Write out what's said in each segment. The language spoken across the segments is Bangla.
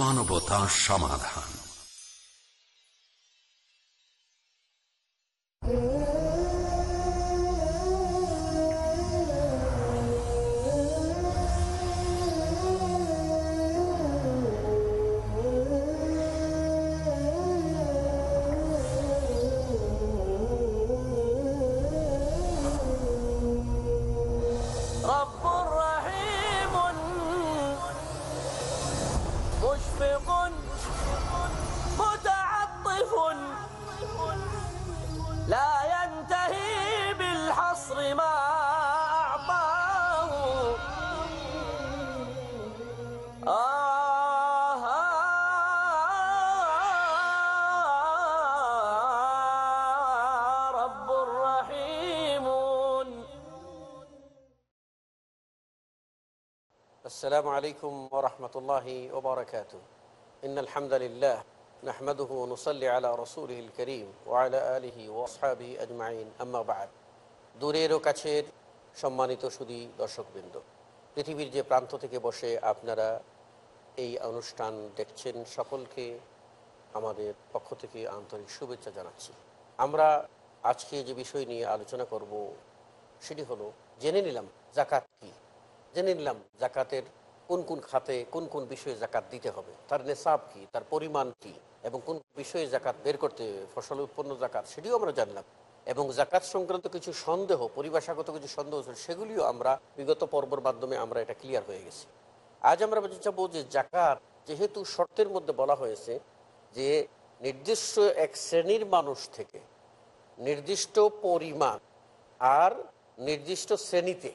মানবতা সমাধান। السلام عليكم ورحمة الله وبركاته إن الحمد لله نحمده ونصلي على رسوله الكريم وعلى آله وأصحابه أجمعين أما بعد দূরের ও কাছের সম্মানিত সুদী দর্শকবৃন্দ পৃথিবীর যে প্রান্ত থেকে বসে আপনারা এই অনুষ্ঠান দেখছেন সকলকে আমাদের পক্ষ থেকে আন্তরিক শুভেচ্ছা জানাচ্ছি আমরা আজকে যে বিষয় নিয়ে আলোচনা করব সেটি হলো জেনে নিলাম জাকাত কি জেনে নিলাম জাকাতের কোন কোন খাতে কোন কোন বিষয়ে জাকাত দিতে হবে। তার নেশাব কি? তার পরিমাণ কি? এবং কোন বিষয়ে জাকাত বের করতে ফসল উৎপন্ন জাকাত, সেটিও আমরা জানলাম। এবং জাকাত সংক্রান্ত কিছু সন্দেহ, পরিভাষাগত কিছু সন্দেহ ছিল, সেগুলিও আমরা বিগত পর্বর মাধ্যমে আমরা এটা ক্লিয়ার হয়ে গেছি। আজ আমরা বলতে চাবো যে জাকাত যেহেতু শর্তের মধ্যে বলা হয়েছে যে নির্দিষ্ট এক শ্রেণির মানুষ থেকে নির্দিষ্ট পরিমাণ আর নির্দিষ্ট শ্রেণীতে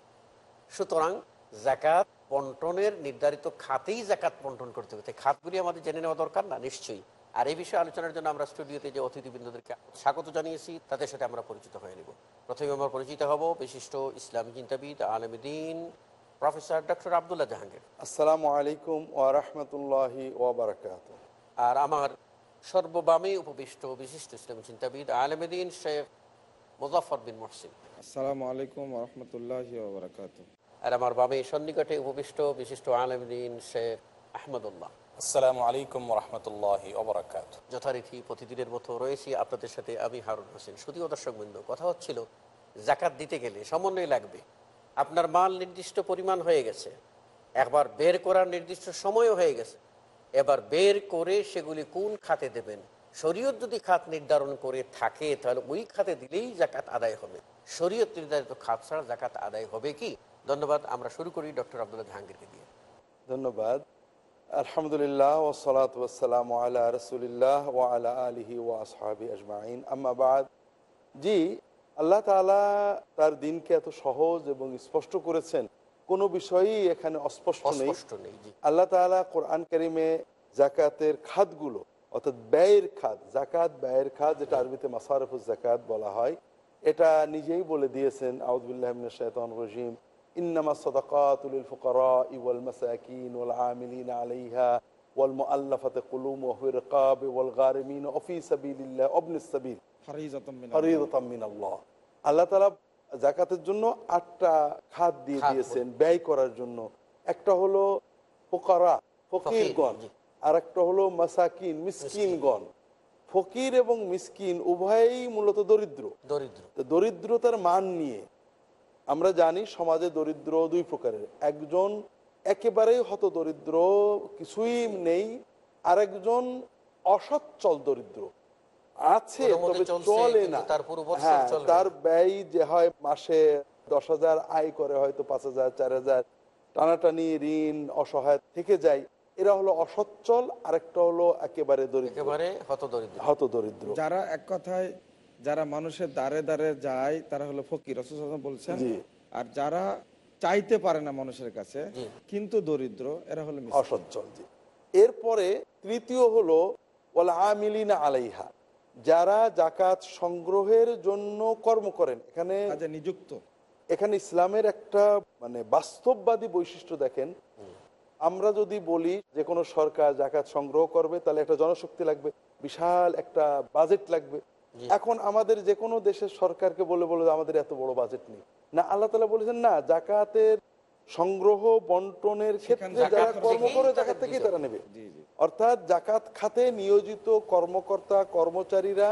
সুতরাং জাকাত বন্টনের নির্ধারিত খাতেই জাকাত বন্টন করতে হবে। খাতগুলি আমাদের জেনে নেওয়া দরকার না? নিশ্চয়ই। আর এই বিষয়ে আলোচনার জন্য আমরা স্টুডিওতে যে অতিথিবৃন্দদেরকে স্বাগত জানিয়েছি তাদের সাথে আমরা পরিচিত হয়ে নেব। প্রথমে আমরা পরিচিত হব বিশিষ্ট ইসলামী চিন্তাবিদ আলমদিন প্রফেসর ডক্টর আবদুল্লাহ জাহাঙ্গীর। আসসালামু আলাইকুম ওরহমতুল্লাহি ওবরাকাত আর আমার সর্ববামে উপবিষ্ট বিশিষ্ট ইসলামী চিন্তাবিদ আলমদিন শেখ মুজাফর বিন মহসিন। আসসালামু আলাইকুম রহমতুল্লাহি ওবরাকাত আর আমার বামে সন্নিকটে উপবিষ্ট বিশিষ্ট আলমদিন শেখ আহমদুল্লাহ। আসসালামু আলাইকুম রহমতুল্লাহ ওবরাকাত যথারীতি প্রতিদিনের মতো রয়েছি আপনাদের সাথে আমি হারুন হোসেন। শুধুও দর্শকবৃন্দ কথা হচ্ছিল জাকাত দিতে গেলে সমন্বয় লাগবে। আপনার মাল নির্দিষ্ট পরিমাণ হয়ে গেছে। একবার বের করার নির্দিষ্ট সময়ও হয়ে গেছে। এবার বের করে সেগুলি কোন খাতে দেবেন? শরীয়ত যদি খাত নির্ধারণ করে থাকে তাহলে ওই খাতে দিলেই জাকাত আদায় হবে। শরীয়ত নির্ধারিত খাত ছাড়া জাকাত আদায় হবে কি? ধন্যবাদ আমরা শুরু করি ডক্টর আবদুল্লাহ জাহাঙ্গীরকে দিয়ে। ধন্যবাদ। আলহামদুলিল্লাহ ওসলাত ওসালাম আলা রসুলিল্লাহ ও আলা আলিহি ও আসহাবি আজমাইন। আম্মাবাদ জি আল্লাহ তালা তার দিনকে এত সহজ এবং স্পষ্ট করেছেন। কোনো বিষয়ই এখানে অস্পষ্ট নেই। জি। আল্লাহ তালা কোরআন করিমে জাকাতের খাতগুলো অর্থাৎ ব্যয়ের খাত জাকাত ব্যয়ের খাত যেটা আরবিতে মাসারফুজ জাকাত বলা হয় এটা নিজেই বলে দিয়েছেন। আউদুল্লাহমিন শৈতান রজিম। আলাইহা ওয়াল মুআল্লাফাতে কুলুম ওয়া ফি রিকাব ওয়াল গারিমিন ওয়া ফি সাবিলিল্লাহ ওয়াবনিস সাবিল। ফারিজাতাম মিনাল ফরিদতাম মিনাল্লাহ। আল্লাহ তাআলা জাকাতের জন্য আটটা খাত দিয়ে দিয়েছেন ব্যয় করার জন্য। একটা হলো ফোকারা ফকিরগণ। আর একটা হলো মাসাকিন মিসকিনগণ ফকির এবং মিসকিন উভয়ই মূলত দরিদ্র। দরিদ্র। দরিদ্রতার মান নিয়ে আমরা জানি সমাজে দরিদ্র দুই প্রকারের। একজন একেবারেই হত দরিদ্র কিছুই নেই। আরেকজন অসচ্ছল দরিদ্র। আছে তবে চলে না। হ্যাঁ তার ব্যয় যে হয় মাসে দশ হাজার আয় করে হয়তো পাঁচ হাজার চার হাজার। টানাটানি ঋণ অসহায় থেকে যায়। এরা হলো অসচ্ছল আরেকটা হলো একেবারে দরিদ্র। একেবারে হত দরিদ্র হত দরিদ্র যারা এক কথায় যারা মানুষের দ্বারে দ্বারে যায় তারা হলো ফকির। রসুল বলছেন আর যারা চাইতে পারে না মানুষের কাছে কিন্তু দরিদ্র এরা হলো অসচ্ছল এরপরে তৃতীয় হলো আমিলিনা আলাইহা যারা জাকাত সংগ্রহের জন্য কর্ম করেন। এখানে নিযুক্ত। এখানে ইসলামের একটা মানে বাস্তববাদী বৈশিষ্ট্য দেখেন। আমরা যদি বলি যে কোনো সরকার জাকাত সংগ্রহ করবে তাহলে একটা জনশক্তি লাগবে বিশাল একটা বাজেট লাগবে। এখন আমাদের যে কোনো দেশের সরকারকে বলে বলে আমাদের এত বড় বাজেট নেই। না আল্লাহ তালা বলেছেন না জাকাতের সংগ্রহ বন্টনের ক্ষেত্রে যারা কর্ম করে জাকাত থেকেই তারা নেবে। অর্থাৎ জাকাত খাতে নিয়োজিত কর্মকর্তা কর্মচারীরা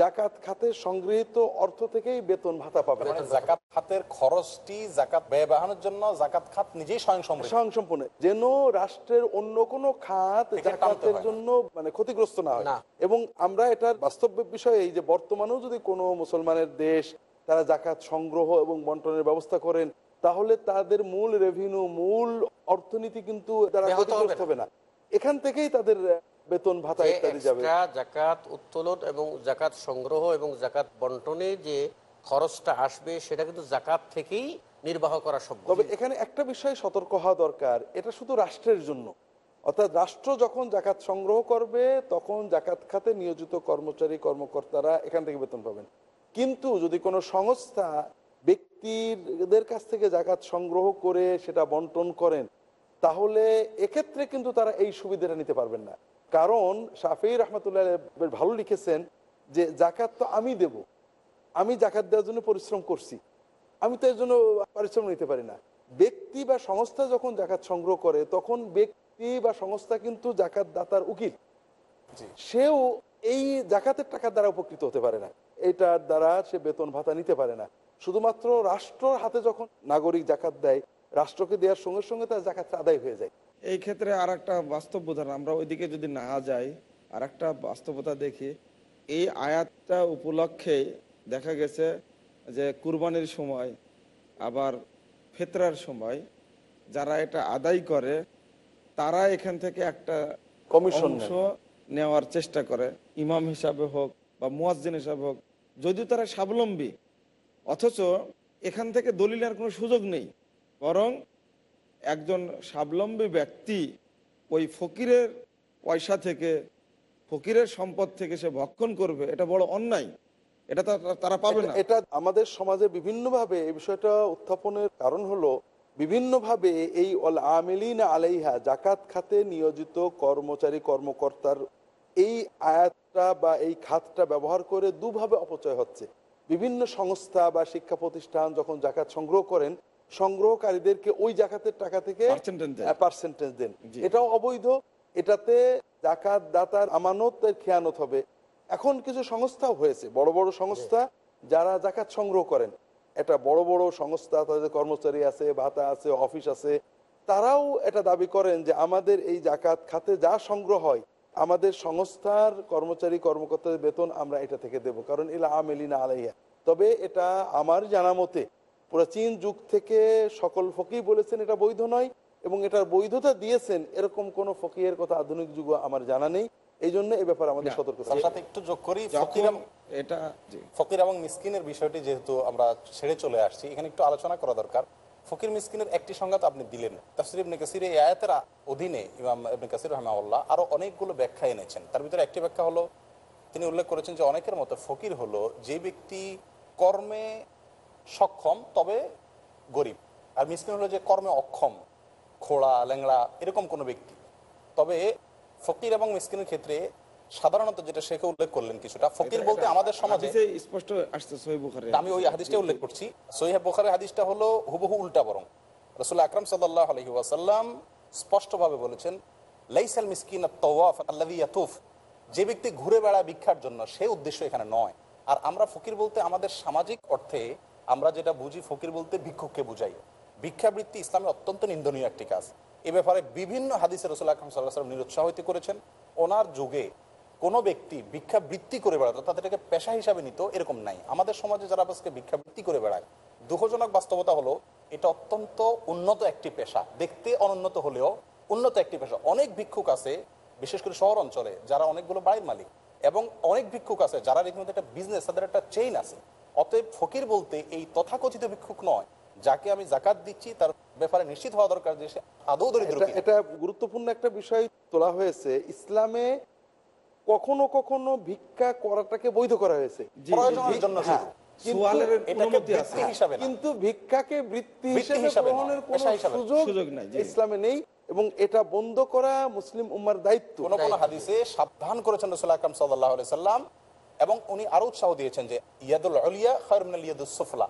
জাকাত খাতে সংগৃহীত অর্থ থেকেই বেতন ভাতা পাবে জাকাত খাতের খরচটি জাকাত ব্যয় বাহানোর জন্য জাকাত খাত নিজেই স্বয়ং সমৃদ্ধ স্বয়ংসম্পূর্ণ। যেন রাষ্ট্রের অন্য কোনো খাত জাকাতের জন্য মানে ক্ষতিগ্রস্ত না হয়। এবং আমরা এটার বাস্তব বিষয় এই যে বর্তমানেও যদি কোনো মুসলমানের দেশ তারা জাকাত সংগ্রহ এবং বন্টনের ব্যবস্থা করেন তাহলে তাদের মূল রেভিনিউ মূল অর্থনীতি কিন্তু তারা ক্ষতিগ্রস্ত হবে না। এখান থেকেই তাদের বেতন ভাতা ইত্যাদি যাবে। জাকাত উত্তোলন এবং জাকাত সংগ্রহ এবং জাকাত বন্টনে যে খরচটা আসবে সেটা কিন্তু জাকাত থেকেই নির্বাহ করা সম্ভব। তবে এখানে একটা বিষয় সতর্ক হওয়া দরকার এটা শুধু রাষ্ট্রের জন্য। অর্থাৎ রাষ্ট্র যখন জাকাত সংগ্রহ করবে তখন জাকাত খাতে নিয়োজিত কর্মচারী কর্মকর্তারা এখান থেকে বেতন পাবেন। কিন্তু যদি কোনো সংস্থা ব্যক্তিদের কাছ থেকে জাকাত সংগ্রহ করে সেটা বন্টন করেন তাহলে এক্ষেত্রে কিন্তু তারা এই সুবিধাটা নিতে পারবেন না। কারণ শাফি রহমতুল্লাহ বেশ ভালো লিখেছেন যে জাকাত তো আমি দেব। আমি জাকাত দেওয়ার জন্য পরিশ্রম করছি। আমি তো এর জন্য পরিশ্রম নিতে পারি না। ব্যক্তি বা সংস্থা যখন জাকাত সংগ্রহ করে তখন ব্যক্তি বা সংস্থা কিন্তু জাকাত দাতার উকিল সেও এই জাকাতের টাকার দ্বারা উপকৃত হতে পারে না। এটার দ্বারা সে বেতন ভাতা নিতে পারে না। শুধুমাত্র রাষ্ট্রর হাতে যখন নাগরিক জাকাত দেয় রাষ্ট্রকে দেওয়ার সঙ্গে সঙ্গে তার জাকাত আদায় হয়ে যায়। এই ক্ষেত্রে আর একটা বাস্তব উদাহরণ আমরা ওইদিকে যদি না যাই আর একটা বাস্তবতা দেখি। এই আয়াতটা উপলক্ষে দেখা গেছে যে কুরবানির সময় আবার ফেতরার সময় যারা এটা আদায় করে তারা এখান থেকে একটা কমিশন নেওয়ার চেষ্টা করে ইমাম হিসাবে হোক বা মুয়াজ্জিন হিসাবে হোক। যদিও তারা স্বাবলম্বী অথচ এখান থেকে দলিলের কোনো সুযোগ নেই বরং একজন স্বাবলম্বী ব্যক্তি ওই ফকিরের পয়সা থেকে, ফকিরের সম্পদ থেকে সে ভক্ষণ করবে, এটা বড় অন্যায়। এটা তারা পাবে না। এটা- আমাদের সমাজে বিভিন্নভাবে এই বিষয়টা উত্থাপনের কারণ হলো, বিভিন্নভাবে এই অল আমিলিন আলাইহা জাকাত খাতে নিয়োজিত কর্মচারী, কর্মকর্তার এই আয়াতটা বা এই খাতটা ব্যবহার করে দুভাবে অপচয় হচ্ছে। বিভিন্ন সংস্থা বা শিক্ষা প্রতিষ্ঠান যখন জাকাত সংগ্রহ করেন সংগ্রহকারীদেরকে ওই জাকাতের টাকা থেকে পার্সেন্টেজ দেন। এটাও অবৈধ। এটাতে জাকাত দাতার আমানত খেয়ানত হবে। এখন কিছু সংস্থাও হয়েছে। বড় বড় সংস্থা যারা জাকাত সংগ্রহ করেন। এটা বড় বড় সংস্থা তাদের কর্মচারী আছে ভাতা আছে অফিস আছে। তারাও এটা দাবি করেন যে আমাদের এই জাকাত খাতে যা সংগ্রহ হয় আমাদের সংস্থার কর্মচারী কর্মকর্তাদের বেতন আমরা এটা থেকে দেব। কারণ এলা আমেলিনা আলাইয়া তবে এটা আমার জানা মতে প্রাচীন যুগ থেকে সকল ফকি বলেছেন এটা বৈধ নয় এবং এটার বৈধতা দিয়েছেন এরকম কোন ফকিরের কথা আধুনিক যুগ আমার জানা নেই। এই জন্য এ ব্যাপারে আমাদের সতর্ক সাথে একটু যোগ করি ফকির এবং- এটা ফকির এবং মিসকিনের বিষয়টি যেহেতু আমরা ছেড়ে চলে আসছি এখানে একটু আলোচনা করা দরকার। ফকির মিসকিনের একটি সংজ্ঞা তো আপনি দিলেন। তাফসির ইবনে কাসির এই আয়াতের অধীনে ইমাম ইবনে কাসির রহমাউল্লাহ আরও অনেকগুলো ব্যাখ্যা এনেছেন। তার ভিতরে একটি ব্যাখ্যা হলো তিনি উল্লেখ করেছেন যে অনেকের মতো ফকির হলো যে ব্যক্তি কর্মে সক্ষম তবে গরিব। আর মিসকিন হলো যে কর্মে অক্ষম খোড়া ল্যাংড়া এরকম কোনো ব্যক্তি। তবে ফকির এবং মিসকিনের ক্ষেত্রে সাধারণত যেটা শেখে উল্লেখ করলেন কিছুটা ফকির বলতে আমাদের সমাজে স্পষ্ট আসছে আমি ওই হাদিসটা উল্লেখ করছি। সহিহ বোখারের হাদিসটা হলো হুবহু উল্টা বরং। রসুল আকরাম সাল্লাহ আলহি ওয়াসাল্লাম স্পষ্টভাবে বলেছেন লাইসাল মিসকিন তওয়াফ যে ব্যক্তি ঘুরে বেড়ায় ভিক্ষার জন্য সে উদ্দেশ্য এখানে নয়। আর আমরা ফকির বলতে আমাদের সামাজিক অর্থে আমরা যেটা বুঝি, ফকির বলতে ভিক্ষুককে বুঝাই। ভিক্ষাবৃত্তি ইসলামের অত্যন্ত নিন্দনীয় একটি কাজ। এ ব্যাপারে বিভিন্ন হাদিসে রসুল আকরম সাল্লাহ সাল্লাম নিরুৎসাহিত করেছেন। ওনার যুগে কোনো ব্যক্তি ভিক্ষাবৃত্তি করে বেড়াতো তাদেরকে পেশা হিসাবে নিত, এরকম নাই। আমাদের সমাজে যারা আজকে ভিক্ষাবৃত্তি করে বেড়ায়, দুঃখজনক বাস্তবতা হলো, এটা অত্যন্ত উন্নত একটি পেশা। দেখতে অনুন্নত হলেও উন্নত একটি পেশা। অনেক ভিক্ষুক আছে, বিশেষ করে শহর অঞ্চলে, যারা অনেকগুলো বাড়ির মালিক, এবং অনেক ভিক্ষুক আছে যারা রীতিমতো একটা বিজনেস তাদের একটা চেইন আছে। অতএব ফকির বলতে এই তথাকথিত ভিক্ষুক নয়। যাকে আমি জাকাত দিচ্ছি তার ব্যাপারে নিশ্চিত হওয়া দরকার যে সে আদৌ দরিদ্র এটা গুরুত্বপূর্ণ একটা বিষয় তোলা হয়েছে। ইসলামে কখনো কখনো ভিক্ষা করাটাকে বৈধ করা হয়েছে। হ্যাঁ, শুধু। কিন্তু ভিক্ষাকে বৃত্তি হিসাবে গ্রহণের কোন সুযোগ। ইসলামে নেই এবং এটা বন্ধ করা মুসলিম উম্মার দায়িত্ব। কোন কোন হাদিসে সাবধান করেছেন রসুল আকরাম সাল্লাহ সাল্লাম এবং উনি আরও উৎসাহ দিয়েছেন যে ইয়াদুল আলিয়া খয়রমিনাল ইয়াদুস সুফলা।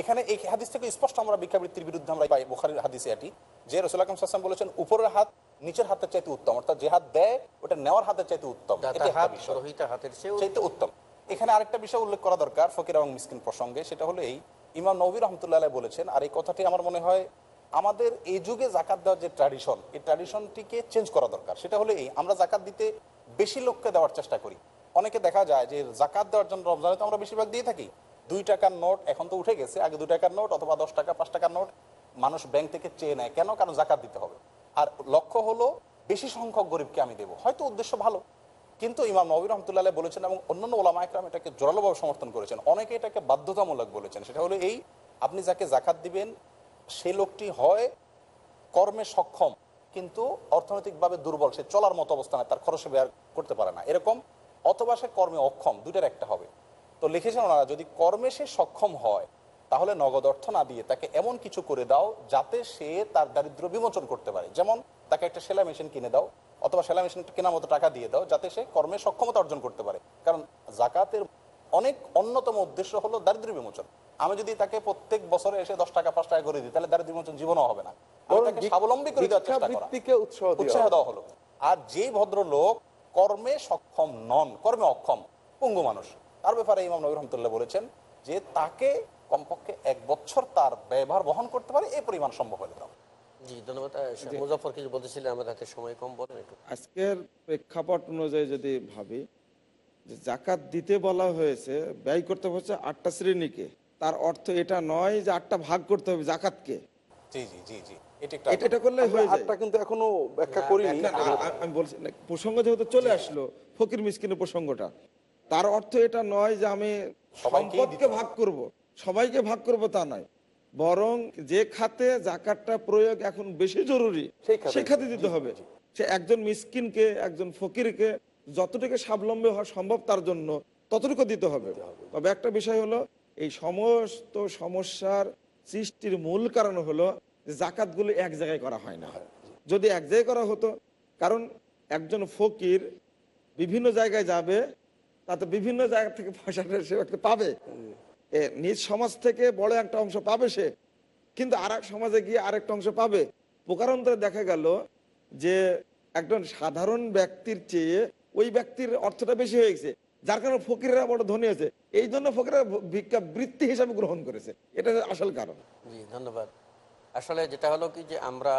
এখানে এই হাদিস থেকে স্পষ্ট আমরা ভিক্ষাবৃত্তির বিরুদ্ধে আমরা পাই বুখারীর হাদিসে এটি যে রসুল আকরাম সাল্লাম বলেছেন উপরের হাত নিচের হাতের চাইতে উত্তম অর্থাৎ যে হাত দেয় ওটা নেওয়ার হাতের চাইতে উত্তম। চাইতে উত্তম। এখানে আরেকটা বিষয় উল্লেখ করা দরকার ফকির এবং মিসকিন প্রসঙ্গে সেটা হলো এই ইমাম নবী রহমতুল্লাহ বলেছেন আর এই কথাটি আমার মনে হয় আমাদের এই যুগে জাকাত দেওয়ার যে ট্র্যাডিশন এই ট্র্যাডিশনটিকে চেঞ্জ করা দরকার। সেটা হলো এই আমরা জাকাত দিতে বেশি লোককে দেওয়ার চেষ্টা করি। অনেকে দেখা যায় যে জাকাত দেওয়ার জন্য রমজানে তো আমরা বেশিরভাগ দিয়ে থাকি। দুই টাকার নোট এখন তো উঠে গেছে, আগে দুই টাকার নোট অথবা দশ টাকা, পাঁচ টাকার নোট মানুষ ব্যাংক থেকে চেয়ে নেয়। কেন? কারণ জাকাত দিতে হবে। আর লক্ষ্য হলো, বেশি সংখ্যক গরিবকে আমি দেবো। হয়তো উদ্দেশ্য ভালো, কিন্তু ইমাম নবী রহমতুল্লাহ বলেছেন এবং অন্যান্য ওলামা এটাকে জোরালোভাবে সমর্থন করেছেন। অনেকে এটাকে বাধ্যতামূলক বলেছেন। সেটা হলো এই, আপনি যাকে জাকাত দিবেন, সে লোকটি হয় কর্মে সক্ষম, কিন্তু অর্থনৈতিকভাবে দুর্বল, সে চলার মতো অবস্থানে তার খরচে ব্যয় করতে পারে না। এরকম অথবা সে কর্মে অক্ষম দুইটার একটা হবে। তো লিখেছেন ওনারা যদি কর্মে সে সক্ষম হয় তাহলে নগদ অর্থ না দিয়ে তাকে এমন কিছু করে দাও যাতে সে তার দারিদ্র বিমোচন করতে পারে। যেমন তাকে একটা সেলাই মেশিন কিনে দাও অথবা সেলাই মেশিন কেনার মতো টাকা দিয়ে দাও যাতে সে কর্মে সক্ষমতা অর্জন করতে পারে। কারণ জাকাতের অনেক অন্যতম উদ্দেশ্য হলো দারিদ্র বিমোচন। আমি যদি তাকে প্রত্যেক বছরে এসে দশ টাকা পাঁচ টাকা করে দিই তাহলে দারিদ্র বিমোচন জীবনও হবে না। স্বাবলম্বী করে দেওয়ার চেষ্টা করা। উৎসাহ দেওয়া হলো। আর যে ভদ্রলোক কর্মে সক্ষম নন কর্মে অক্ষম পঙ্গু মানুষ। তার ব্যাপারে ইমাম নবী রহমতুল্লাহ বলেছেন যে তাকে কমপক্ষে এক বছর তার ব্যবহার বহন করতে পারে এই পরিমাণ সম্ভব হলে দাও জি ধন্যবাদ। আহ, মুজাফর কিছু বলতেছিলেন আমাদের হাতে সময় কম বলেন একটু। আজকের প্রেক্ষাপট অনুযায়ী যদি ভাবি যে জাকাত দিতে বলা হয়েছে ব্যয় করতে হচ্ছে আটটা শ্রেণীকে। তার অর্থ এটা নয় যে আটটা ভাগ করতে হবে জাকাতকে জি জি জি জি। এটা একটা এটা এটা করলে হয়ে যায়। কিন্তু এখনও ব্যাখ্যা করিনি। না, না, আ- আমি বলছি প্রসঙ্গ যেহেতু চলে আসলো ফকির মিসকিনের প্রসঙ্গটা তার অর্থ এটা নয় যে আমি সম্পদকে ভাগ করব। সবাইকে ভাগ করব তা নয়। বরং যে খাতে জাকাতটা প্রয়োগ এখন বেশি জরুরি সেই খাতে। সেই খাতে দিতে হবে। সে একজন মিসকিনকে একজন ফকিরকে যতটুকু স্বাবলম্বী হওয়া সম্ভব তার জন্য ততটুকু দিতে হবে। তবে একটা বিষয় হলো এই সমস্ত সমস্যার সৃষ্টির মূল কারণ হলো যে জাকাতগুলো এক জায়গায় করা হয় না। যদি এক জায়গায় করা হতো, কারণ একজন ফকির বিভিন্ন জায়গায় যাবে, তাতে বিভিন্ন জায়গা থেকে পয়সাটা সে একটা পাবে। নিজ সমাজ থেকে বড় একটা অংশ পাবে সে, কিন্তু আর সমাজে গিয়ে আরেকটা অংশ পাবে। প্রকারান্তরে দেখা গেল যে একজন সাধারণ ব্যক্তির চেয়ে ওই ব্যক্তির অর্থটা বেশি হয়ে গেছে। যার কারণে ফকিরেরা বড় ধনী হয়েছে। এই জন্য ফকিরা ভিক্ষা বৃত্তি হিসাবে গ্রহণ করেছে। এটা আসল কারণ। জি ধন্যবাদ। আসলে যেটা হলো কি যে আমরা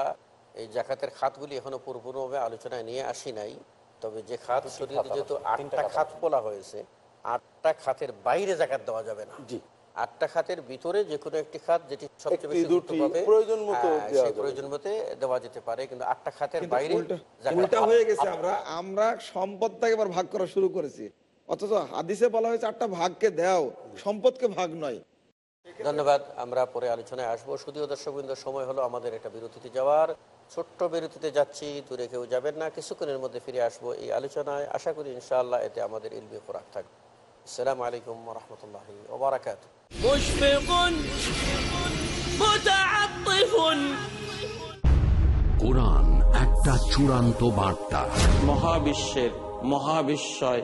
এই জাকাতের খাতগুলি এখনও পুরোপুরভাবে আলোচনায় নিয়ে আসি নাই তবে যে খাত শরীরে যেহেতু আটটা খাত বলা হয়েছে আটটা খাতের বাইরে জাকাত দেওয়া যাবে না। জি। আটটা খাতের ভিতরে যে কোনো একটি খাত যেটি সবচেয়ে বেশি দুটি, গুরুত্ব পাবে, প্রয়োজন মতো হ্যাঁ, দেওয়া সেই প্রয়োজন মতে দেওয়া যেতে পারে কিন্তু আটটা খাতের বাইরে উল্টা উল্টা হয়ে গেছে আমরা। আমরা সম্পদটাকে এবার ভাগ করা শুরু করেছি। অথচ হাদিসে বলা হয়েছে একটা ভাগকে দেও সম্পদকে ভাগ নয়। ধন্যবাদ আমরা পরে আলোচনায় আসব। শুধুও দর্শকবৃন্দ সময় হলো আমাদের একটা বিরতিতে যাওয়ার। ছোট্ট বিরতিতে যাচ্ছি দূরে কেউ যাবেন না কিছুক্ষণের মধ্যে ফিরে আসব এই আলোচনায়। আশা করি ইনশাআল্লাহ এতে আমাদের ইলবি খোরাক থাকবে। আসসালামু আলাইকুম রহমতুল্লাহ ওবরাকাত কোরআন একটা চূড়ান্ত বার্তা। মহাবিশ্বের মহাবিশ্বয়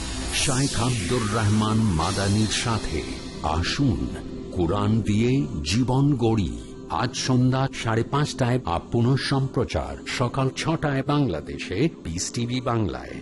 শাইখ আব্দুর রহমান মাদানির সাথে আসুন। কোরআন দিয়ে জীবন গড়ি। আজ সন্ধ্যা সাড়ে পাঁচটায় আপ সম্প্রচার। সকাল ছটায় বাংলাদেশে পিস টিভি বাংলায়।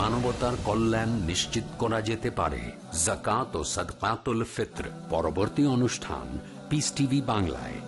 মানবতার কল্যাণ নিশ্চিত করা যেতে পারে। জাকাত ও সদকাতুল ফিত্র পরবর্তী অনুষ্ঠান পিস টিভি বাংলায়।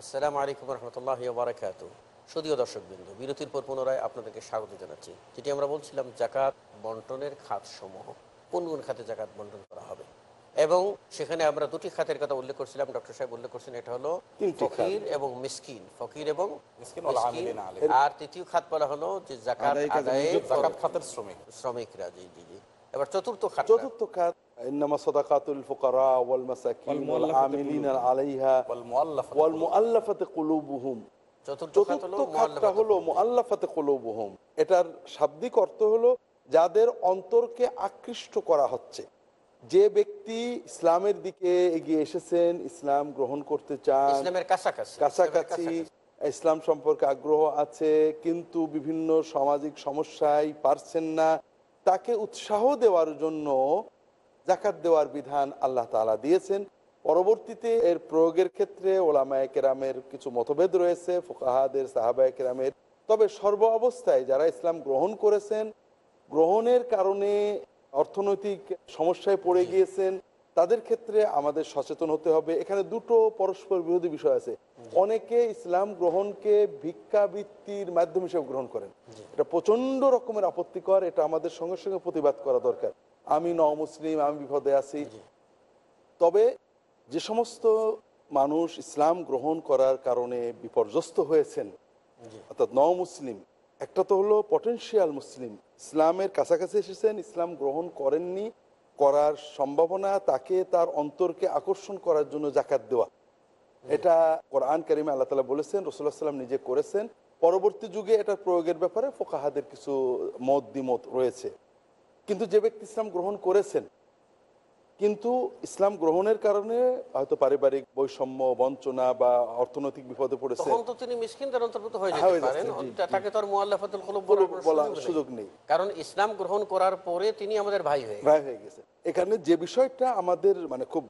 আসসালামু আলাইকুম রহমতুল্লাহ বারাকাতু সদীয় দর্শকবৃন্দ বিরতির পর পুনরায় আপনাদেরকে স্বাগত জানাচ্ছি। যেটি আমরা বলছিলাম জাকাত বন্টনের খাত সমূহ কোন কোন খাতে জাকাত বন্টন করা হবে? এবং সেখানে আমরা দুটি খাতের কথা উল্লেখ করছিলাম ডক্টর সাহেব উল্লেখ করছেন এটা হলো তিনটি খাত। ফকির এবং মিসকিন ফকির এবং মিসকিন ওয়াল মিসকিন। আমিলিনা আলাইহি। আর তৃতীয় খাত বলা হলো যে জাকাত আদায় কাজে আদায়ে নিযুক্ত জাকাত খাতের শ্রমিক শ্রমিকরা জি জি জি এবার চতুর্থ খাত চতুর্থ খাত ইন্নামা সাদাকাতুল ফুকারা ওয়াল মাসাকিন ওয়াল والمؤلفة আমিলিনা আলাইহা ওয়াল মুআল্লাফাত ওয়াল মুআল্লাফাতি কুলুবুহুম চতুর্থ খাত হলো চতুর্থ খাতটা হলো মুআল্লাফাতুল মুআল্লাফাতে কুলুবুহুম এটার শাব্দিক অর্থ হলো যাদের অন্তরকে আকৃষ্ট করা হচ্ছে যে ব্যক্তি ইসলামের দিকে এগিয়ে এসেছেন ইসলাম গ্রহণ করতে চান ইসলামের কাছাকাছি কাছাকাছি ইসলাম সম্পর্কে আগ্রহ আছে কিন্তু বিভিন্ন সামাজিক সমস্যায় পারছেন না তাকে উৎসাহ দেওয়ার জন্য জাকাত দেওয়ার বিধান আল্লাহ তাআলা দিয়েছেন। পরবর্তীতে এর প্রয়োগের ক্ষেত্রে ওলামায় কেরামের কিছু মতভেদ রয়েছে ফোকাহাদের সাহাবায় কেরামের। তবে সর্ব অবস্থায় যারা ইসলাম গ্রহণ করেছেন গ্রহণের কারণে অর্থনৈতিক সমস্যায় পড়ে গিয়েছেন তাদের ক্ষেত্রে আমাদের সচেতন হতে হবে। এখানে দুটো পরস্পর বিরোধী বিষয় আছে। অনেকে ইসলাম গ্রহণকে ভিক্ষাবৃত্তির মাধ্যম হিসেবে গ্রহণ করেন। এটা প্রচণ্ড রকমের আপত্তিকর এটা আমাদের সঙ্গে সঙ্গে প্রতিবাদ করা দরকার। আমি ন মুসলিম আমি বিপদে আছি। তবে যে সমস্ত মানুষ ইসলাম গ্রহণ করার কারণে বিপর্যস্ত হয়েছেন অর্থাৎ ন মুসলিম একটা তো হলো পটেনশিয়াল মুসলিম। ইসলামের কাছাকাছি এসেছেন, ইসলাম গ্রহণ করেননি, করার সম্ভাবনা তাকে তার অন্তরকে আকর্ষণ করার জন্য জাকাত দেওয়া। এটা কোরআন কারিমে আল্লাহ তালা বলেছেন রসুল্লাহ সাল্লাম নিজে করেছেন। পরবর্তী যুগে এটার প্রয়োগের ব্যাপারে ফোকাহাদের কিছু মত দ্বিমত রয়েছে। কিন্তু যে ব্যক্তি ইসলাম গ্রহণ করেছেন কিন্তু ইসলাম গ্রহণের কারণে হয়তো পারিবারিক বৈষম্য বঞ্চনা বা অর্থনৈতিক বিপদে পড়েছে। তখন তো তিনি মিসকিনদের অন্তর্ভুক্ত হয়ে যেতে পারেন। যাচ্ছেন, জি, তা- তাকে তো মুআল্লাফাতুল কুলুব বলার বলার বলার সুযোগ নেই। কারণ ইসলাম গ্রহণ করার পরে তিনি আমাদের ভাই হয়ে। প্রায় হয়ে গেছে। এখানে যে বিষয়টা আমাদের মানে খুব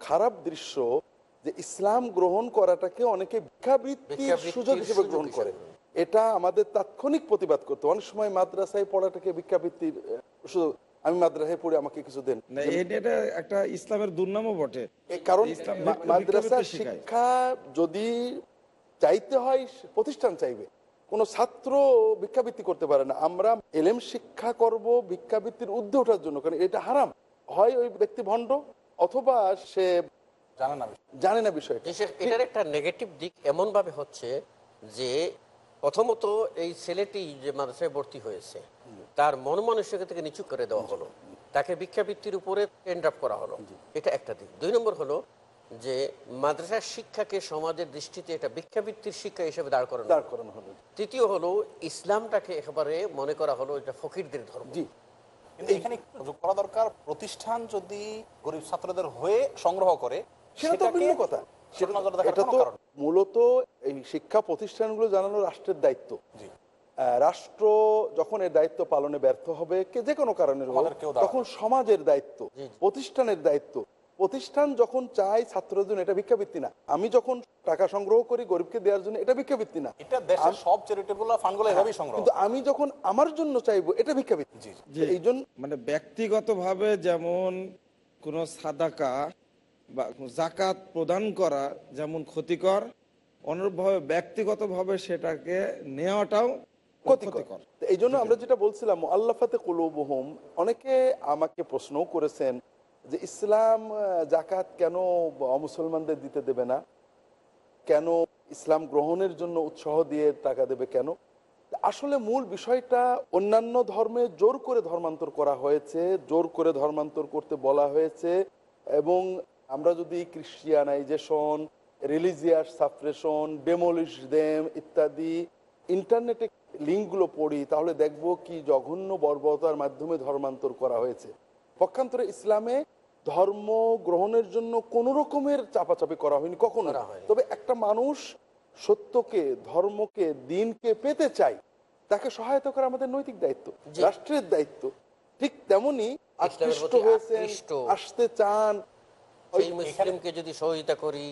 খারাপ দৃশ্য যে ইসলাম গ্রহণ করাটাকে অনেকে ভিক্ষাবৃত্তির সুযোগ হিসেবে গ্রহণ করে। এটা আমাদের তাৎক্ষণিক প্রতিবাদ করতে। অনেক সময় মাদ্রাসায় পড়াটাকে ভিক্ষাবৃত্তির সুযোগ আমি মাদ্রাসায় পড়ে আমাকে কিছু দেন। এটা একটা ইসলামের দুর্নামও বটে। কারণ ইসলাম মা- ভিক্ষা- মাদ্রাসার ভিক্ষাবৃত্তি শেখায়। শিক্ষা যদি চাইতে হয় প্রতিষ্ঠান চাইবে। কোনো ছাত্র ভিক্ষাবৃত্তি করতে পারে না। আমরা এলেম শিক্ষা করব ভিক্ষাবৃত্তির ঊর্ধ্বে ওঠার জন্য কারণ এটা হারাম। হয় ওই ব্যক্তি ভণ্ড অথবা সে জানে না জানে না বিষয়টা। এটার একটা নেগেটিভ দিক এমন ভাবে হচ্ছে যে প্রথমত এই ছেলেটি যে মাদ্রাসায় ভর্তি হয়েছে তার মন মানসিকতা থেকে নিচু করে দেওয়া হলো। তাকে ভিক্ষাবৃত্তির উপরে এন্ড আপ করা হলো। এটা একটা দিক। দুই নম্বর হলো যে মাদ্রাসার শিক্ষাকে সমাজের দৃষ্টিতে এটা ভিক্ষাবৃত্তির শিক্ষা হিসেবে দাঁড় করানো দাঁড় করানো হলো। তৃতীয় হলো ইসলামটাকে একেবারে মনে করা হলো এটা ফকিরদের ধর্ম। জি। কিন্তু এখানে যোগ করা দরকার প্রতিষ্ঠান যদি গরিব ছাত্রদের হয়ে সংগ্রহ করে সেটা তো ভিন্ন কথা। সেটা তো মূলত এই শিক্ষা প্রতিষ্ঠানগুলো জানানো রাষ্ট্রের দায়িত্ব। রাষ্ট্র যখন এর দায়িত্ব পালনে ব্যর্থ হবে কে যে কোনো দাঁড়াতে তখন সমাজের দায়িত্ব প্রতিষ্ঠানের দায়িত্ব। প্রতিষ্ঠান যখন চায় ছাত্রদের জন্য এটা ভিক্ষাবৃত্তি না। আমি যখন টাকা সংগ্রহ করি গরিবকে দেওয়ার জন্য এটা ভিক্ষাবৃত্তি না। এটা দেশের সব চ্যারিটেবল ফান্ডগুলো এভাবেই সংগ্রহ। কিন্তু আমি যখন আমার জন্য চাইব এটা ভিক্ষাবৃত্তি। যে এই জন্য মানে ব্যক্তিগতভাবে যেমন কোনো সাদাকা বা জাকাত প্রদান করা যেমন ক্ষতিকর অনুরূপভাবে ব্যক্তিগতভাবে সেটাকে নেওয়াটাও ক্ষতিকর। এই জন্য আমরা যেটা বলছিলাম আল্লাফাতে কুলুবহুম, অনেকে আমাকে প্রশ্নও করেছেন যে ইসলাম জাকাত কেন অমুসলমানদের দিতে দেবে না? কেন ইসলাম গ্রহণের জন্য উৎসাহ দিয়ে টাকা দেবে কেন? আসলে মূল বিষয়টা অন্যান্য ধর্মে জোর করে ধর্মান্তর করা হয়েছে, জোর করে ধর্মান্তর করতে বলা হয়েছে এবং আমরা যদি Christianisation, religious suppression demolish them ইত্যাদি ইন্টারনেটে লিঙ্কগুলো পড়ি তাহলে দেখব কি জঘন্য বর্বরতার মাধ্যমে ধর্মান্তর করা হয়েছে। পক্ষান্তরে ইসলামে ধর্ম গ্রহণের জন্য কোন রকমের চাপাচাপি করা হয়নি কখনো। তবে একটা মানুষ সত্যকে ধর্মকে দিনকে পেতে চাই তাকে সহায়তা করা আমাদের নৈতিক দায়িত্ব রাষ্ট্রের দায়িত্ব। ঠিক তেমনি আকৃষ্ট হয়েছেন আসতে চান সেই মুসলিমকে যদি সহযোগিতা করি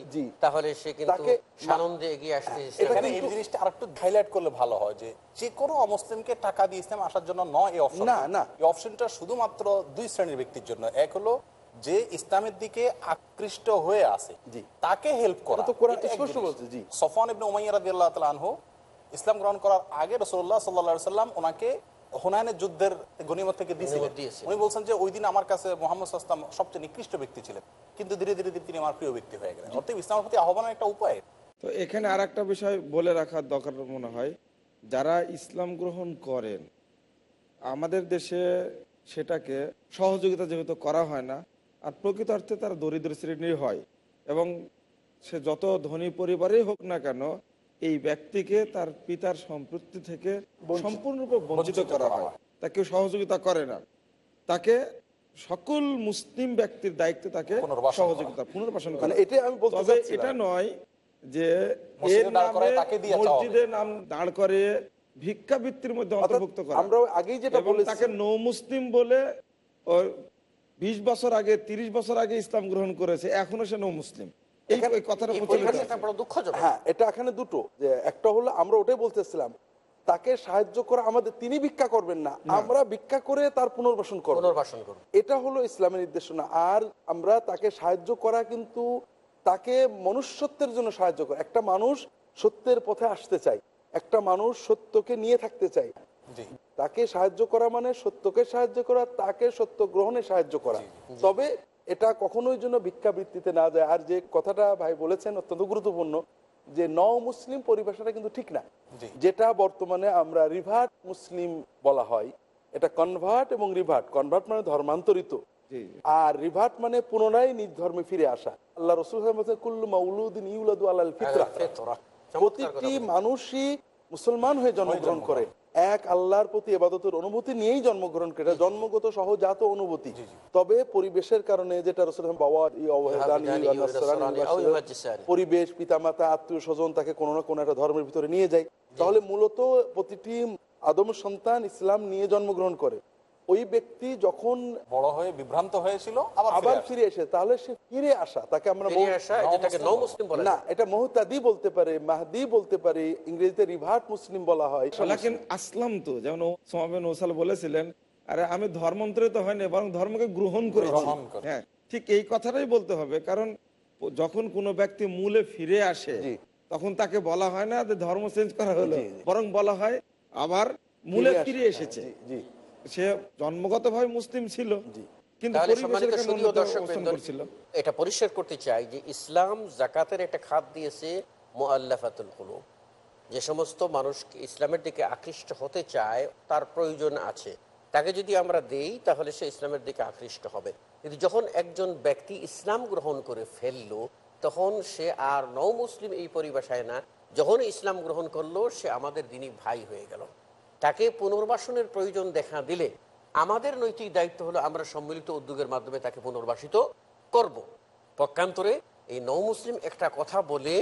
তাহলে সে কিন্তু সানন্দে এগিয়ে আসতে এই জিনিসটা আরেকটু হাইলাইট করলে ভালো হয় যে যে কোনো অমুসলিমকে টাকা দিয়ে ইসলাম আসার জন্য নয় এই অপশন না, না। এই অপশনটা শুধুমাত্র দুই শ্রেণির ব্যক্তির জন্য। এক হলো যে ইসলামের দিকে আকৃষ্ট হয়ে আছে জি। তাকে হেল্প করা। ইবনে উমাইয়া রাদিয়াল্লাহু তাআলা আনহু ইসলাম গ্রহণ করার আগে রাসূলুল্লাহ সাল্লাল্লাহু আলাইহি সাল্লাম ওনাকে হুনাইনের যুদ্ধের গনিমত থেকে দিয়েছিলেন। উনি বলছেন যে ওই দিন আমার কাছে মোহাম্মদ সাল্লাম সবচেয়ে নিকৃষ্ট ব্যক্তি ছিলেন কিন্তু ধীরে ধীরে ধীরে তিনি আমার প্রিয় ব্যক্তি হয়ে গেলেন। অর্থাৎ ইসলামের প্রতি আহ্বানের একটা উপায়। তো এখানে আর একটা বিষয় বলে রাখার দরকার মনে হয় যারা ইসলাম গ্রহণ করেন আমাদের দেশে সেটাকে সহযোগিতা যেহেতু করা হয় না আর প্রকৃত অর্থে তারা দরিদ্র শ্রেণির হয় এবং সে যত ধনী পরিবারেই হোক না কেন এই ব্যক্তিকে তার পিতার সম্পৃক্তি থেকে সম্পূর্ণরূপে বঞ্চিত করা হয়। তাকে সহযোগিতা করে না। তাকে সকল মুসলিম ব্যক্তির দায়িত্বে তাকে সহযোগিতা পুনর্বাসন করা মানে এটাই আমি বলতে এটা নয় যে এর নামে। মসজিদে নাম দাঁড় করে ভিক্ষাবৃত্তির মধ্যে অন্তর্ভুক্ত করা। আমরা আগেই যেটা বলেছি তাকে নৌ মুসলিম বলে বিশ বছর আগে তিরিশ বছর আগে ইসলাম গ্রহণ করেছে। এখনও সে নৌ মুসলিম এই কথাটা। বড় দুঃখজনক হ্যাঁ এটা এখানে দুটো। যে একটা হলো আমরা ওটাই বলতেছিলাম তাকে সাহায্য করা আমাদের তিনি ভিক্ষা করবেন না আমরা ভিক্ষা করে তার পুনর্বাসন করব। পুনর্বাসন করুন এটা হলো ইসলামের নির্দেশনা। আর আমরা তাকে সাহায্য করা কিন্তু তাকে মনুষ্যত্বের জন্য সাহায্য করা। একটা মানুষ সত্যের পথে আসতে চাই একটা মানুষ সত্যকে নিয়ে থাকতে চাই তাকে সাহায্য করা মানে সত্যকে সাহায্য করা তাকে সত্য গ্রহণে সাহায্য করা। তবে এটা কখনোই জন্য ভিক্ষাবৃত্তিতে না যায়। আর যে কথাটা ভাই বলেছেন অত্যন্ত গুরুত্বপূর্ণ যে ন মুসলিম পরিভাষাটা কিন্তু ঠিক না। যেটা বর্তমানে আমরা রিভার্ট মুসলিম বলা হয় এটা কনভার্ট এবং রিভার্ট। কনভার্ট মানে ধর্মান্তরিত। আর রিভার্ট মানে পুনরায় নিজ ধর্মে ফিরে আসা। আল্লাহ রসুল প্রতিটি মানুষই মুসলমান হয়ে জন্মগ্রহণ করে। এক আল্লাহর প্রতি এবাদতের অনুভূতি নিয়েই জন্মগ্রহণ করে জন্মগত সহজাত অনুভূতি। তবে পরিবেশের কারণে যেটা। পরিবেশ পিতামাতা আত্মীয় স্বজন তাকে কোনো না কোনো একটা ধর্মের ভিতরে নিয়ে যায়। তাহলে মূলত প্রতিটি আদম সন্তান ইসলাম নিয়ে জন্মগ্রহণ করে। ওই ব্যক্তি যখন বড় হয়ে বিভ্রান্ত হয়েছিল আবার ফিরে এসে তাহলে সে ফিরে আসা তাকে আমরা নৌ মুসলিম বলে। না এটা মোহতাদি বলতে পারে মাহদি বলতে পারে ইংরেজিতে রিভার্ট মুসলিম বলা হয়। আসলাম তো যেমন সোমাবেন ওসাল বলেছিলেন আরে আমি ধর্মান্তরিত হয়নি বরং ধর্মকে গ্রহণ করেছি। করে। হ্যাঁ ঠিক এই কথাটাই বলতে হবে কারণ যখন কোনো ব্যক্তি মূলে ফিরে আসে তখন তাকে বলা হয় না যে ধর্ম চেঞ্জ করা হলো। বরং বলা হয় আবার মূলে ফিরে এসেছে। জি। সে জন্মগতভাবে মুসলিম ছিল কিন্তু এটা পরিষ্কার করতে চাই যে ইসলাম জাকাতের একটা খাত দিয়েছে মোয়াল্লাফাতুল যে সমস্ত মানুষ ইসলামের দিকে আকৃষ্ট হতে চায় তার প্রয়োজন আছে। তাকে যদি আমরা দেই তাহলে সে ইসলামের দিকে আকৃষ্ট হবে। কিন্তু যখন একজন ব্যক্তি ইসলাম গ্রহণ করে ফেলল তখন সে আর নৌ মুসলিম এই পরিভাষায় না যখন ইসলাম গ্রহণ করল সে আমাদের দিনই ভাই হয়ে গেল। তাকে পুনর্বাসনের প্রয়োজন দেখা দিলে আমাদের নৈতিক দায়িত্ব হলো আমরা সম্মিলিত উদ্যোগের মাধ্যমে তাকে পুনর্বাসিত করব। পক্ষান্তরে এই নৌ মুসলিম একটা কথা বলে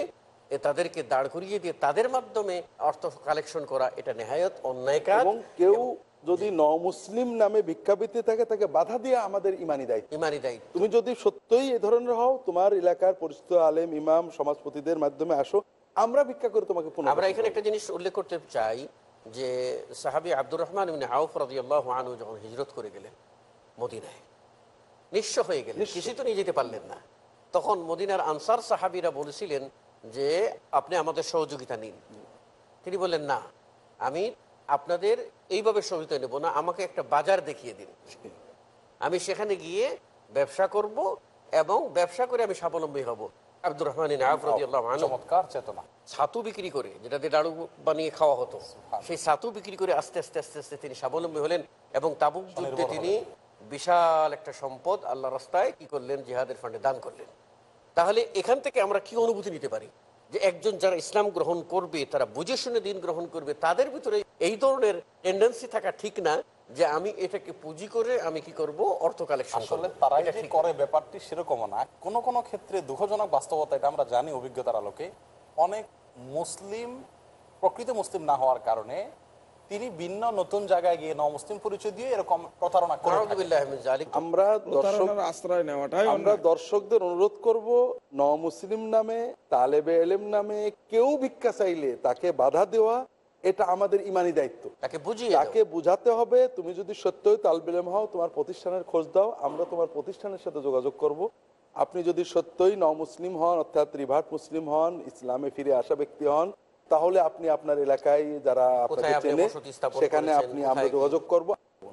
তাদেরকে দাঁড় করিয়ে দিয়ে তাদের মাধ্যমে অর্থ কালেকশন করা এটা নেহায়ত অন্যায় কাজ। এবং কেউ যদি ন মুসলিম নামে ভিক্ষাবৃত্তি থাকে তাকে বাধা দিয়ে আমাদের ইমানি দায়িত্ব। ইমানি দায়িত্ব। তুমি যদি সত্যই এ ধরনের হও তোমার এলাকার পরিচিত আলেম ইমাম সমাজপতিদের মাধ্যমে আসো আমরা ভিক্ষা করে তোমাকে আমরা এখানে একটা জিনিস উল্লেখ করতে চাই যে সাহাবি আব্দুর রহমান ইবনে আউফ রাদিয়াল্লাহু আনহু যখন হিজরত করে গেলেন মদিনায় নিঃস্ব হয়ে গেলেন নিঃস্ব। কিছু তো নিয়ে যেতে পারলেন না। তখন মদিনার আনসার সাহাবিরা বলেছিলেন যে আপনি আমাদের সহযোগিতা নিন। তিনি বললেন না আমি আপনাদের এইভাবে সহযোগিতা নেব না আমাকে একটা বাজার দেখিয়ে দিন। আমি সেখানে গিয়ে ব্যবসা করব এবং ব্যবসা করে আমি স্বাবলম্বী হব। আব্দুর রহমান চমৎকার চেতনা। ছাতু বিক্রি করে যেটা দিয়ে ডাড়ু বানিয়ে খাওয়া হতো সেই ছাতু বিক্রি করে আস্তে আস্তে আস্তে আস্তে তিনি স্বাবলম্বী হলেন এবং তাবুক যুদ্ধে তিনি বিশাল একটা সম্পদ আল্লাহ রাস্তায় কি করলেন? জিহাদের ফান্ডে দান করলেন। তাহলে এখান থেকে আমরা কি অনুভূতি নিতে পারি? যে একজন যারা ইসলাম গ্রহণ করবে তারা বুঝে শুনে দিন গ্রহণ করবে তাদের ভিতরে এই ধরনের টেন্ডেন্সি থাকা ঠিক না। যে আমি এটাকে পুঁজি করে আমি কি করব? অর্থ কালেকশন আসলে তারাই যে করে ব্যাপারটি সেরকম না। কোন কোন ক্ষেত্রে দুঃখজনক বাস্তবতা এটা আমরা জানি অভিজ্ঞতার আলোকে অনেক মুসলিম প্রকৃত মুসলিম না হওয়ার কারণে তিনি ভিন্ন নতুন জায়গায় গিয়ে ন মুসলিম পরিচয় দিয়ে এরকম প্রতারণা করে আমরা দর্শক আশ্রয় নেওয়াটাই আমরা দর্শকদের অনুরোধ করব ন মুসলিম নামে তালেবে এলেম নামে কেউ ভিক্ষা চাইলে তাকে বাধা দেওয়া এটা আমাদের ইমানি দায়িত্ব। তাকে বুঝিয়ে তাকে বুঝাতে হবে তুমি যদি সত্যই তালবিলেম হও তোমার প্রতিষ্ঠানের খোঁজ দাও আমরা তোমার প্রতিষ্ঠানের সাথে যোগাযোগ করব। আপনি যদি সত্যই ন মুসলিম হন অর্থাৎ রিভার্ট মুসলিম হন ইসলামে ফিরে আসা ব্যক্তি হন তাহলে আপনি আপনার এলাকায় যারা আপনাকে চেনে সেখানে আপনি আমরা যোগাযোগ করব।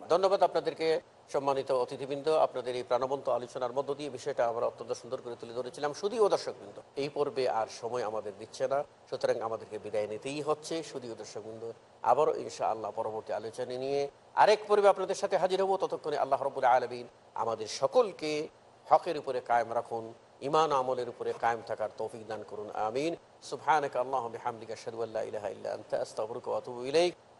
ধন্যবাদ। আপনাদেরকে, সম্মানিত অতিথিবৃন্দ। আপনাদের এই প্রাণবন্ত আলোচনার মধ্য দিয়ে বিষয়টা আমরা অত্যন্ত সুন্দর করে তুলে ধরেছিলাম। শুধুও দর্শকবৃন্দ, এই পর্বে আর সময় আমাদের দিচ্ছে না। সুতরাং আমাদেরকে বিদায় নিতেই হচ্ছে। শুধুও দর্শকবৃন্দ, আবারও ইনশা আল্লাহ পরবর্তী আলোচনা নিয়ে আরেক পর্বে আপনাদের সাথে হাজির হব। ততক্ষণে আল্লাহ রবুল আলমিন আমাদের সকলকে হকের উপরে কায়েম রাখুন ইমান আমলের উপরে কায়েম থাকার তৌফিক দান করুন। আমিন। সুবহানাকা আল্লাহুম্মা বিহামদিকা, আশহাদু আল্লা ইলাহা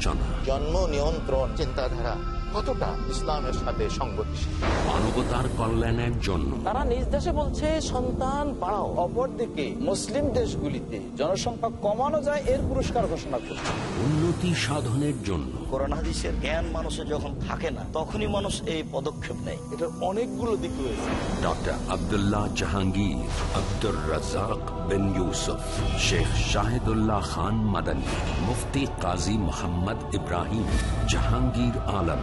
আলোচনা জন্ম নিয়ন্ত্রণ চিন্তাধারা। কতটা ইসলামের সাথে সংগতিশীল? মানবতার কল্যাণের জন্য। তারা নিজ দেশে বলছে সন্তান বাড়াও অপরদিকে মুসলিম দেশগুলিতে জনসংখ্যা কমানো যায় এর পুরস্কার ঘোষণা করছে। উন্নতি সাধনের জন্য। করোনা হাদিসের জ্ঞান মানুষের যখন থাকে না তখনই মানুষ এই পদক্ষেপ নেয়। এটার অনেকগুলো দিক রয়েছে। ডক্টর আব্দুল্লাহ জাহাঙ্গীর আব্দুর রাজাক বিন ইউসুফ শেখ শাহিদুল্লাহ খান মাদানী মুফতি কাজী মোহাম্মদ ইব্রাহিম জাহাঙ্গীর আলম।